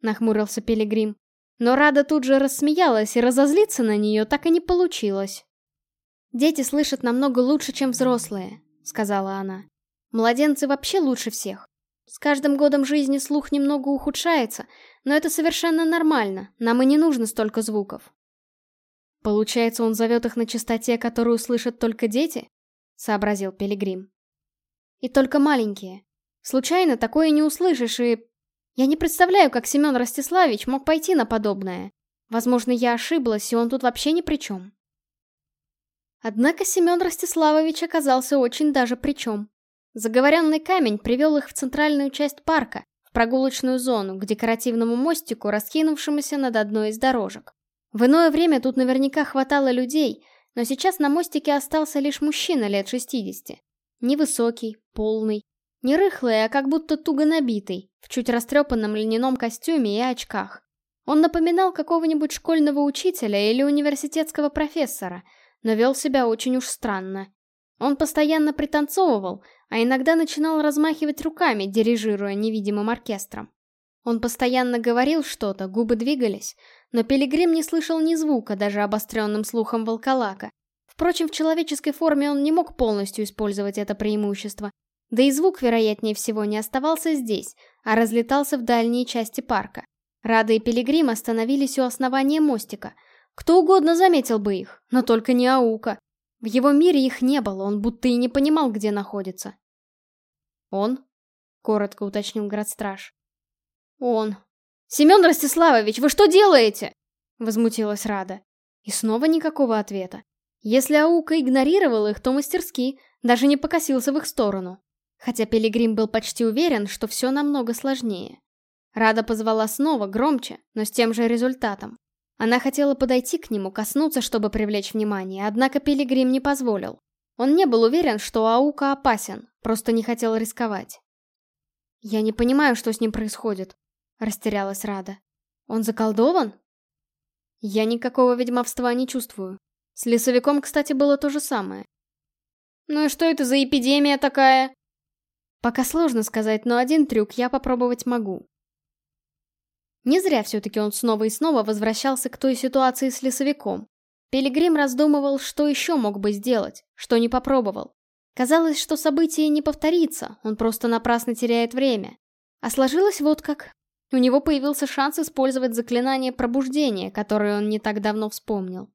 нахмурился Пилигрим. Но Рада тут же рассмеялась, и разозлиться на нее так и не получилось. «Дети слышат намного лучше, чем взрослые», — сказала она. «Младенцы вообще лучше всех. С каждым годом жизни слух немного ухудшается, но это совершенно нормально, нам и не нужно столько звуков». «Получается, он зовет их на частоте, которую слышат только дети?» — сообразил Пилигрим. «И только маленькие. Случайно такое не услышишь, и я не представляю, как Семен Ростиславич мог пойти на подобное. Возможно, я ошиблась, и он тут вообще ни при чем. Однако Семен Ростиславович оказался очень даже при чем. Заговоренный камень привел их в центральную часть парка, в прогулочную зону, к декоративному мостику, раскинувшемуся над одной из дорожек. В иное время тут наверняка хватало людей, но сейчас на мостике остался лишь мужчина лет 60. Невысокий, полный, не рыхлый, а как будто туго набитый, в чуть растрепанном льняном костюме и очках. Он напоминал какого-нибудь школьного учителя или университетского профессора, но вел себя очень уж странно. Он постоянно пританцовывал, а иногда начинал размахивать руками, дирижируя невидимым оркестром. Он постоянно говорил что-то, губы двигались, но Пилигрим не слышал ни звука, даже обостренным слухом волколака. Впрочем, в человеческой форме он не мог полностью использовать это преимущество, да и звук, вероятнее всего, не оставался здесь, а разлетался в дальние части парка. Рада и Пилигрим остановились у основания мостика. Кто угодно заметил бы их, но только не Аука. В его мире их не было, он будто и не понимал, где находится. «Он?» — коротко уточнил градстраж. «Он. Семен Ростиславович, вы что делаете?» — возмутилась Рада. И снова никакого ответа. Если Аука игнорировал их, то мастерски, даже не покосился в их сторону. Хотя Пилигрим был почти уверен, что все намного сложнее. Рада позвала снова, громче, но с тем же результатом. Она хотела подойти к нему, коснуться, чтобы привлечь внимание, однако Пилигрим не позволил. Он не был уверен, что Аука опасен, просто не хотел рисковать. «Я не понимаю, что с ним происходит», — растерялась Рада. «Он заколдован?» «Я никакого ведьмовства не чувствую. С лесовиком, кстати, было то же самое». «Ну и что это за эпидемия такая?» Пока сложно сказать, но один трюк я попробовать могу. Не зря все-таки он снова и снова возвращался к той ситуации с лесовиком. Пилигрим раздумывал, что еще мог бы сделать, что не попробовал. Казалось, что событие не повторится, он просто напрасно теряет время. А сложилось вот как. У него появился шанс использовать заклинание пробуждения, которое он не так давно вспомнил.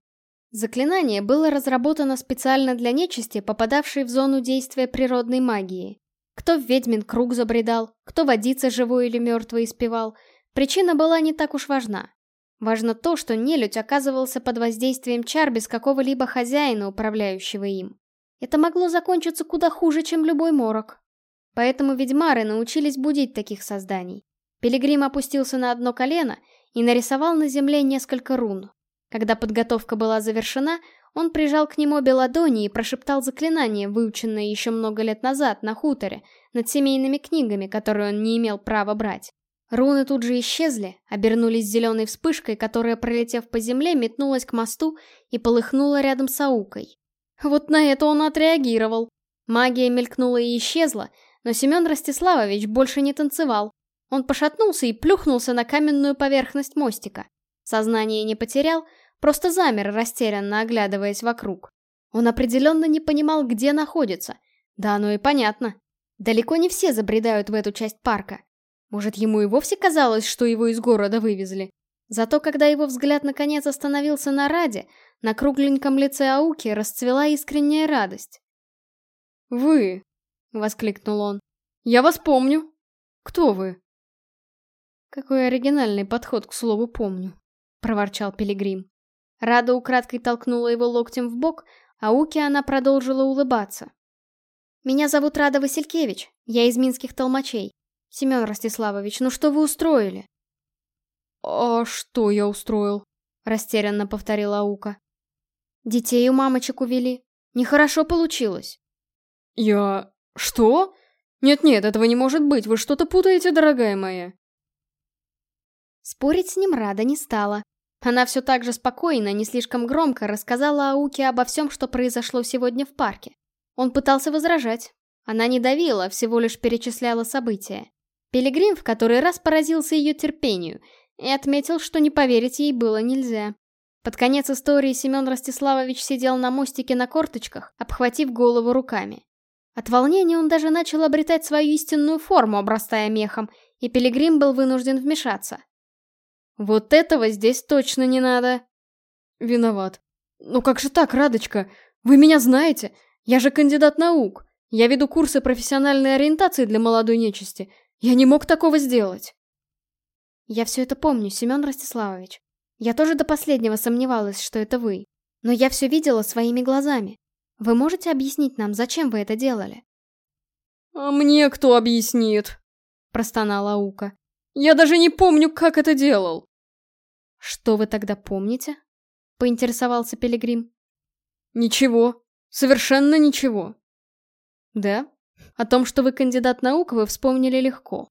Заклинание было разработано специально для нечисти, попадавшей в зону действия природной магии. Кто в ведьмин круг забредал, кто водиться живой или мертвой испевал. Причина была не так уж важна. Важно то, что нелюдь оказывался под воздействием чар без какого-либо хозяина, управляющего им. Это могло закончиться куда хуже, чем любой морок. Поэтому ведьмары научились будить таких созданий. Пилигрим опустился на одно колено и нарисовал на земле несколько рун. Когда подготовка была завершена, он прижал к ним обе ладони и прошептал заклинание, выученное еще много лет назад на хуторе, над семейными книгами, которые он не имел права брать. Руны тут же исчезли, обернулись зеленой вспышкой, которая, пролетев по земле, метнулась к мосту и полыхнула рядом с аукой. Вот на это он отреагировал. Магия мелькнула и исчезла, но Семен Ростиславович больше не танцевал. Он пошатнулся и плюхнулся на каменную поверхность мостика. Сознание не потерял, Просто замер, растерянно оглядываясь вокруг. Он определенно не понимал, где находится. Да оно и понятно. Далеко не все забредают в эту часть парка. Может, ему и вовсе казалось, что его из города вывезли. Зато когда его взгляд наконец остановился на Раде, на кругленьком лице Ауки расцвела искренняя радость. «Вы!» — воскликнул он. «Я вас помню!» Кто вы?» «Какой оригинальный подход к слову «помню», — проворчал Пилигрим. Рада украдкой толкнула его локтем в бок, а Уки она продолжила улыбаться. «Меня зовут Рада Василькевич, я из Минских толмачей. Семен Ростиславович, ну что вы устроили?» «А что я устроил?» — растерянно повторила Аука. «Детей у мамочек увели. Нехорошо получилось». «Я... что? Нет-нет, этого не может быть, вы что-то путаете, дорогая моя». Спорить с ним Рада не стала. Она все так же спокойно, не слишком громко рассказала Ауке обо всем, что произошло сегодня в парке. Он пытался возражать. Она не давила, всего лишь перечисляла события. Пилигрим в который раз поразился ее терпению и отметил, что не поверить ей было нельзя. Под конец истории Семен Ростиславович сидел на мостике на корточках, обхватив голову руками. От волнения он даже начал обретать свою истинную форму, обрастая мехом, и Пилигрим был вынужден вмешаться. «Вот этого здесь точно не надо!» «Виноват. Ну как же так, Радочка? Вы меня знаете? Я же кандидат наук. Я веду курсы профессиональной ориентации для молодой нечисти. Я не мог такого сделать. Я все это помню, Семен Ростиславович. Я тоже до последнего сомневалась, что это вы. Но я все видела своими глазами. Вы можете объяснить нам, зачем вы это делали? «А мне кто объяснит?» — простонала Ука. «Я даже не помню, как это делал!» «Что вы тогда помните?» — поинтересовался Пилигрим. «Ничего. Совершенно ничего. Да? О том, что вы кандидат наук, вы вспомнили легко.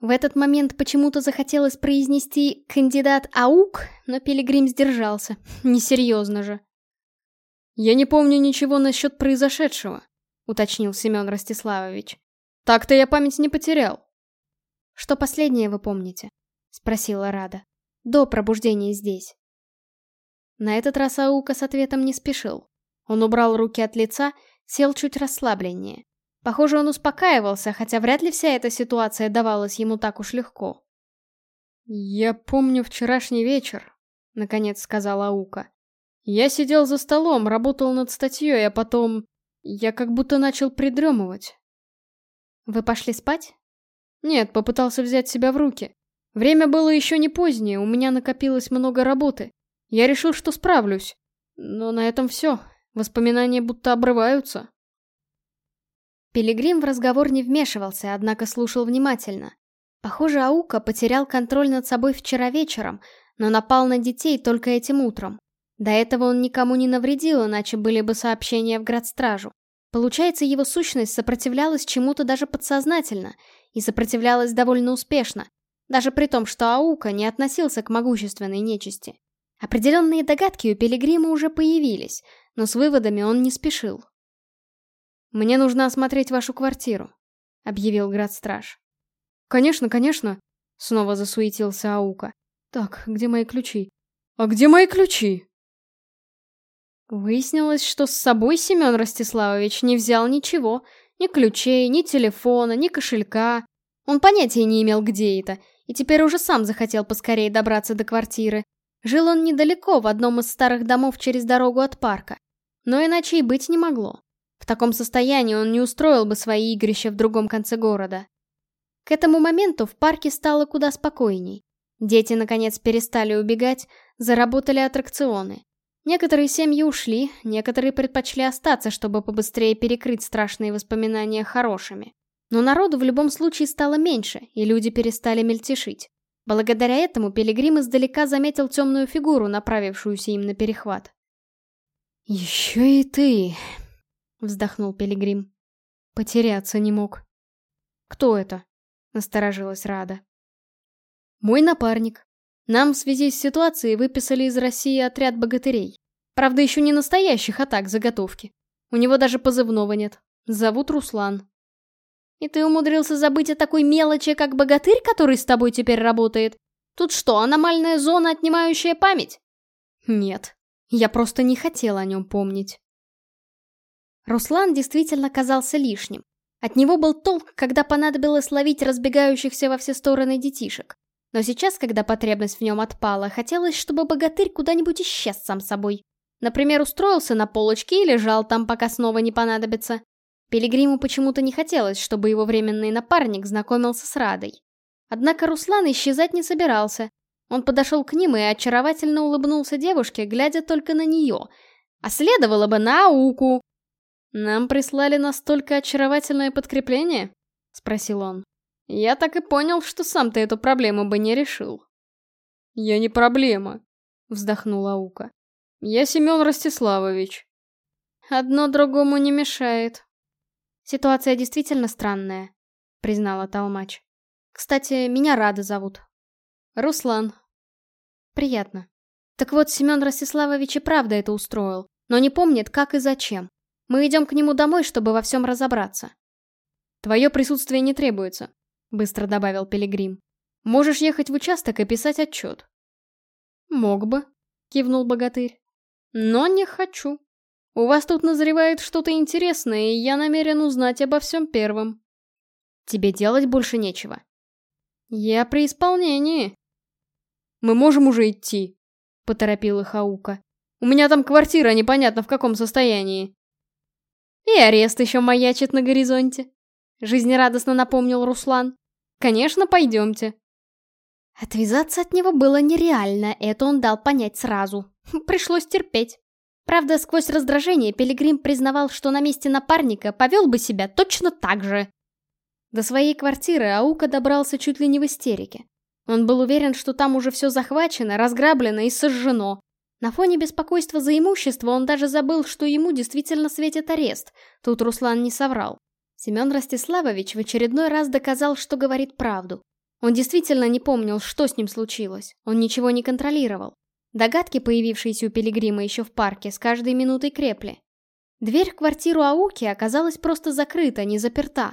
В этот момент почему-то захотелось произнести «кандидат АУК», но Пилигрим сдержался. <laughs> Несерьезно же. «Я не помню ничего насчет произошедшего», — уточнил Семен Ростиславович. «Так-то я память не потерял». «Что последнее вы помните?» — спросила Рада. «До пробуждения здесь». На этот раз Аука с ответом не спешил. Он убрал руки от лица, сел чуть расслабленнее. Похоже, он успокаивался, хотя вряд ли вся эта ситуация давалась ему так уж легко. «Я помню вчерашний вечер», — наконец сказала Аука. «Я сидел за столом, работал над статьей, а потом... Я как будто начал придремывать». «Вы пошли спать?» «Нет, попытался взять себя в руки. Время было еще не позднее, у меня накопилось много работы. Я решил, что справлюсь. Но на этом все. Воспоминания будто обрываются. Пилигрим в разговор не вмешивался, однако слушал внимательно. Похоже, Аука потерял контроль над собой вчера вечером, но напал на детей только этим утром. До этого он никому не навредил, иначе были бы сообщения в градстражу. Получается, его сущность сопротивлялась чему-то даже подсознательно, и сопротивлялась довольно успешно, даже при том, что Аука не относился к могущественной нечисти. Определенные догадки у Пилигрима уже появились, но с выводами он не спешил. «Мне нужно осмотреть вашу квартиру», — объявил градстраж. «Конечно, конечно», — снова засуетился Аука. «Так, где мои ключи?» «А где мои ключи?» Выяснилось, что с собой Семен Ростиславович не взял ничего, ни ключей, ни телефона, ни кошелька. Он понятия не имел, где это, и теперь уже сам захотел поскорее добраться до квартиры, Жил он недалеко, в одном из старых домов через дорогу от парка. Но иначе и быть не могло. В таком состоянии он не устроил бы свои игрища в другом конце города. К этому моменту в парке стало куда спокойней. Дети, наконец, перестали убегать, заработали аттракционы. Некоторые семьи ушли, некоторые предпочли остаться, чтобы побыстрее перекрыть страшные воспоминания хорошими. Но народу в любом случае стало меньше, и люди перестали мельтешить. Благодаря этому Пилигрим издалека заметил темную фигуру, направившуюся им на перехват. «Еще и ты!» — вздохнул Пилигрим. «Потеряться не мог». «Кто это?» — насторожилась Рада. «Мой напарник. Нам в связи с ситуацией выписали из России отряд богатырей. Правда, еще не настоящих, а так, заготовки. У него даже позывного нет. Зовут Руслан. И ты умудрился забыть о такой мелочи, как богатырь, который с тобой теперь работает? Тут что, аномальная зона, отнимающая память? Нет, я просто не хотел о нем помнить. Руслан действительно казался лишним. От него был толк, когда понадобилось ловить разбегающихся во все стороны детишек. Но сейчас, когда потребность в нем отпала, хотелось, чтобы богатырь куда-нибудь исчез сам собой. Например, устроился на полочке и лежал там, пока снова не понадобится. Пилигриму почему-то не хотелось, чтобы его временный напарник знакомился с Радой. Однако Руслан исчезать не собирался. Он подошел к ним и очаровательно улыбнулся девушке, глядя только на нее. А следовало бы науку. «Нам прислали настолько очаровательное подкрепление?» — спросил он. «Я так и понял, что сам ты эту проблему бы не решил». «Я не проблема», — вздохнула Ука. «Я Семен Ростиславович». «Одно другому не мешает», «Ситуация действительно странная», — признала Толмач. «Кстати, меня Рада зовут». «Руслан». «Приятно. Так вот, Семен Ростиславович и правда это устроил, но не помнит, как и зачем. Мы идем к нему домой, чтобы во всем разобраться». «Твое присутствие не требуется», — быстро добавил Пилигрим. «Можешь ехать в участок и писать отчет». «Мог бы», — кивнул богатырь. «Но не хочу». У вас тут назревает что-то интересное, и я намерен узнать обо всем первым. Тебе делать больше нечего. Я при исполнении. Мы можем уже идти, поторопила Хаука. У меня там квартира непонятно в каком состоянии. И арест еще маячит на горизонте. Жизнерадостно напомнил Руслан. Конечно, пойдемте. Отвязаться от него было нереально, это он дал понять сразу. <laughs> Пришлось терпеть. Правда, сквозь раздражение Пилигрим признавал, что на месте напарника повел бы себя точно так же. До своей квартиры Аука добрался чуть ли не в истерике. Он был уверен, что там уже все захвачено, разграблено и сожжено. На фоне беспокойства за имущество он даже забыл, что ему действительно светит арест. Тут Руслан не соврал. Семен Ростиславович в очередной раз доказал, что говорит правду. Он действительно не помнил, что с ним случилось. Он ничего не контролировал. Догадки, появившиеся у Пилигрима еще в парке, с каждой минутой крепли. Дверь в квартиру Ауки оказалась просто закрыта, не заперта.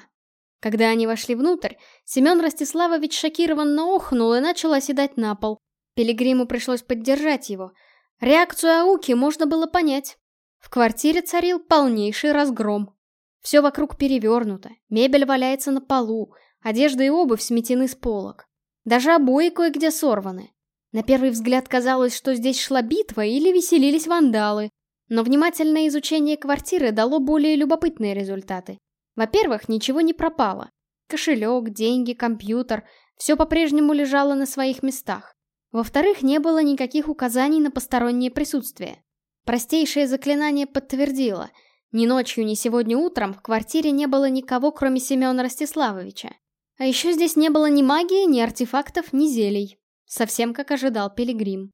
Когда они вошли внутрь, Семен Ростиславович шокированно охнул и начал оседать на пол. Пилигриму пришлось поддержать его. Реакцию Ауки можно было понять. В квартире царил полнейший разгром. Все вокруг перевернуто, мебель валяется на полу, одежда и обувь сметены с полок. Даже обои кое-где сорваны. На первый взгляд казалось, что здесь шла битва или веселились вандалы. Но внимательное изучение квартиры дало более любопытные результаты. Во-первых, ничего не пропало. Кошелек, деньги, компьютер – все по-прежнему лежало на своих местах. Во-вторых, не было никаких указаний на постороннее присутствие. Простейшее заклинание подтвердило – ни ночью, ни сегодня утром в квартире не было никого, кроме Семена Ростиславовича. А еще здесь не было ни магии, ни артефактов, ни зелий. Совсем как ожидал Пилигрим.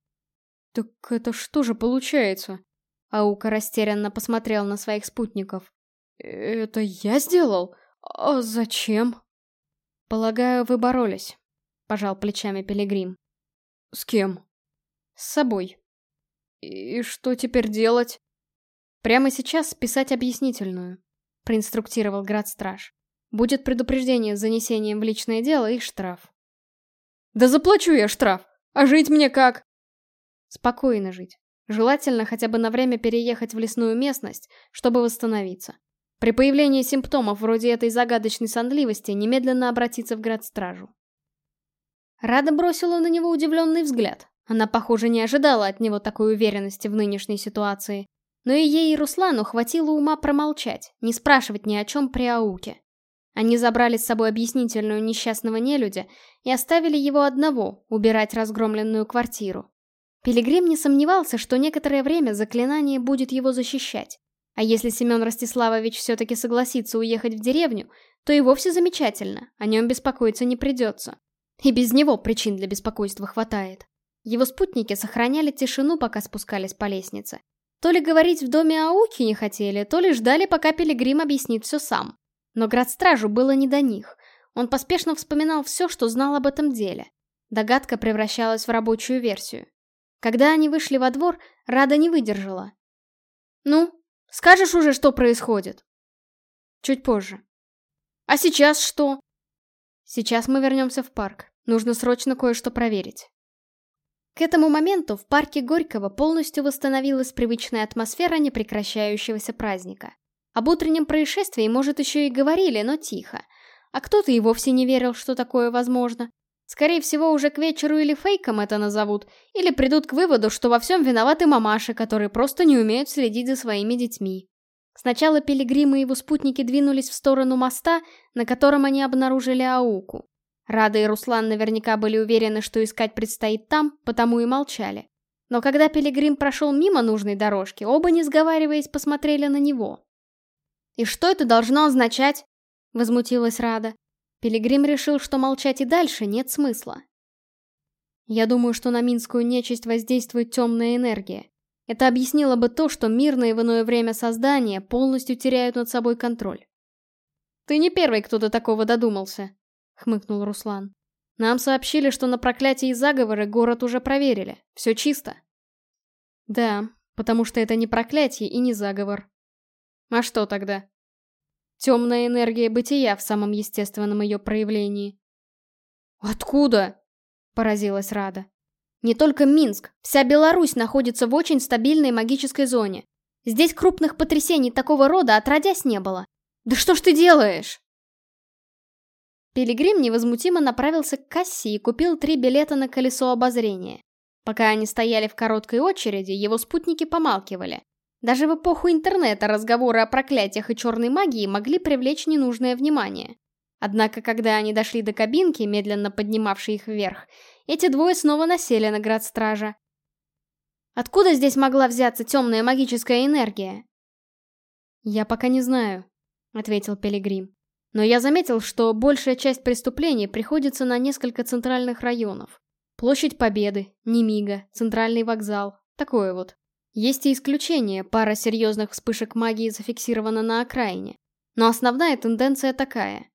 «Так это что же получается?» Аука растерянно посмотрел на своих спутников. «Это я сделал? А зачем?» «Полагаю, вы боролись», — пожал плечами Пилигрим. «С кем?» «С собой». «И что теперь делать?» «Прямо сейчас писать объяснительную», — проинструктировал Градстраж. «Будет предупреждение с занесением в личное дело и штраф». Да заплачу я штраф. А жить мне как? Спокойно жить. Желательно хотя бы на время переехать в лесную местность, чтобы восстановиться. При появлении симптомов вроде этой загадочной сонливости немедленно обратиться в градстражу. Рада бросила на него удивленный взгляд. Она, похоже, не ожидала от него такой уверенности в нынешней ситуации. Но и ей и Руслану хватило ума промолчать, не спрашивать ни о чем при Ауке. Они забрали с собой объяснительную несчастного нелюдя и оставили его одного убирать разгромленную квартиру. Пилигрим не сомневался, что некоторое время заклинание будет его защищать. А если Семен Ростиславович все-таки согласится уехать в деревню, то и вовсе замечательно, о нем беспокоиться не придется. И без него причин для беспокойства хватает. Его спутники сохраняли тишину, пока спускались по лестнице. То ли говорить в доме Ауки не хотели, то ли ждали, пока Пилигрим объяснит все сам. Но градстражу было не до них. Он поспешно вспоминал все, что знал об этом деле. Догадка превращалась в рабочую версию. Когда они вышли во двор, Рада не выдержала. «Ну, скажешь уже, что происходит?» «Чуть позже». «А сейчас что?» «Сейчас мы вернемся в парк. Нужно срочно кое-что проверить». К этому моменту в парке Горького полностью восстановилась привычная атмосфера непрекращающегося праздника. Об утреннем происшествии, может, еще и говорили, но тихо. А кто-то и вовсе не верил, что такое возможно. Скорее всего, уже к вечеру или фейком это назовут, или придут к выводу, что во всем виноваты мамаши, которые просто не умеют следить за своими детьми. Сначала Пилигрим и его спутники двинулись в сторону моста, на котором они обнаружили Ауку. Рада и Руслан наверняка были уверены, что искать предстоит там, потому и молчали. Но когда Пилигрим прошел мимо нужной дорожки, оба, не сговариваясь, посмотрели на него. «И что это должно означать?» — возмутилась Рада. Пилигрим решил, что молчать и дальше нет смысла. «Я думаю, что на минскую нечисть воздействует темная энергия. Это объяснило бы то, что мирные в иное время создания полностью теряют над собой контроль. «Ты не первый, кто до такого додумался», — хмыкнул Руслан. «Нам сообщили, что на проклятие и заговоры город уже проверили. Все чисто». «Да, потому что это не проклятие и не заговор». «А что тогда?» «Темная энергия бытия в самом естественном ее проявлении». «Откуда?» — поразилась Рада. Не только Минск, вся Беларусь находится в очень стабильной магической зоне. Здесь крупных потрясений такого рода отродясь не было. Да что ж ты делаешь? Пилигрим невозмутимо направился к кассе и купил три билета на колесо обозрения. Пока они стояли в короткой очереди, его спутники помалкивали. Даже в эпоху интернета разговоры о проклятиях и черной магии могли привлечь ненужное внимание. Однако, когда они дошли до кабинки, медленно поднимавшей их вверх, эти двое снова насели на град стража. Откуда здесь могла взяться темная магическая энергия? Я пока не знаю, ответил Пилигрим. Но я заметил, что большая часть преступлений приходится на несколько центральных районов. Площадь Победы, Немига, Центральный вокзал, такое вот. Есть и исключения, пара серьезных вспышек магии зафиксирована на окраине. Но основная тенденция такая.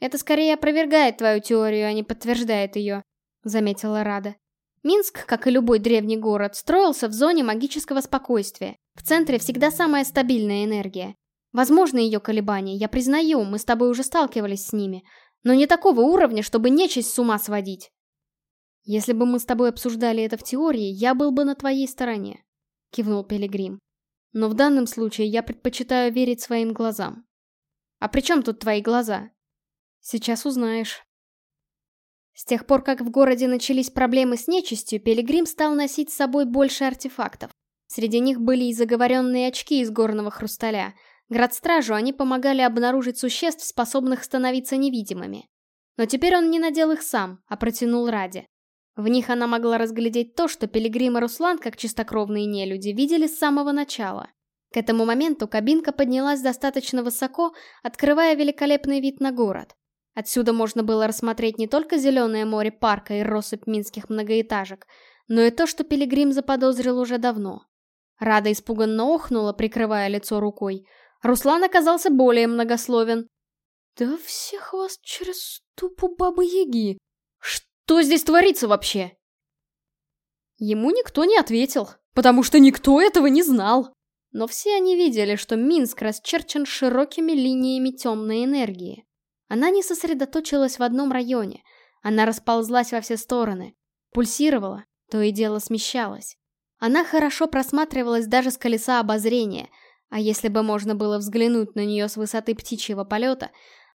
Это скорее опровергает твою теорию, а не подтверждает ее. — заметила Рада. Минск, как и любой древний город, строился в зоне магического спокойствия. В центре всегда самая стабильная энергия. Возможно, ее колебания, я признаю, мы с тобой уже сталкивались с ними, но не такого уровня, чтобы нечисть с ума сводить. Если бы мы с тобой обсуждали это в теории, я был бы на твоей стороне, кивнул Пилигрим. Но в данном случае я предпочитаю верить своим глазам. А при чем тут твои глаза? Сейчас узнаешь. С тех пор, как в городе начались проблемы с нечистью, Пилигрим стал носить с собой больше артефактов. Среди них были и заговоренные очки из горного хрусталя. Градстражу они помогали обнаружить существ, способных становиться невидимыми. Но теперь он не надел их сам, а протянул ради. В них она могла разглядеть то, что Пилигрим и Руслан, как чистокровные нелюди, видели с самого начала. К этому моменту кабинка поднялась достаточно высоко, открывая великолепный вид на город. Отсюда можно было рассмотреть не только зеленое море парка и россыпь минских многоэтажек, но и то, что Пилигрим заподозрил уже давно. Рада испуганно охнула, прикрывая лицо рукой. Руслан оказался более многословен. «Да всех вас через ступу Бабы-Яги! Что здесь творится вообще?» Ему никто не ответил, потому что никто этого не знал. Но все они видели, что Минск расчерчен широкими линиями темной энергии. Она не сосредоточилась в одном районе, она расползлась во все стороны, пульсировала, то и дело смещалась. Она хорошо просматривалась даже с колеса обозрения, а если бы можно было взглянуть на нее с высоты птичьего полета,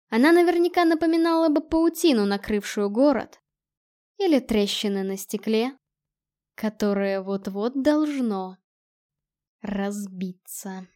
она наверняка напоминала бы паутину, накрывшую город. Или трещины на стекле, которое вот-вот должно разбиться.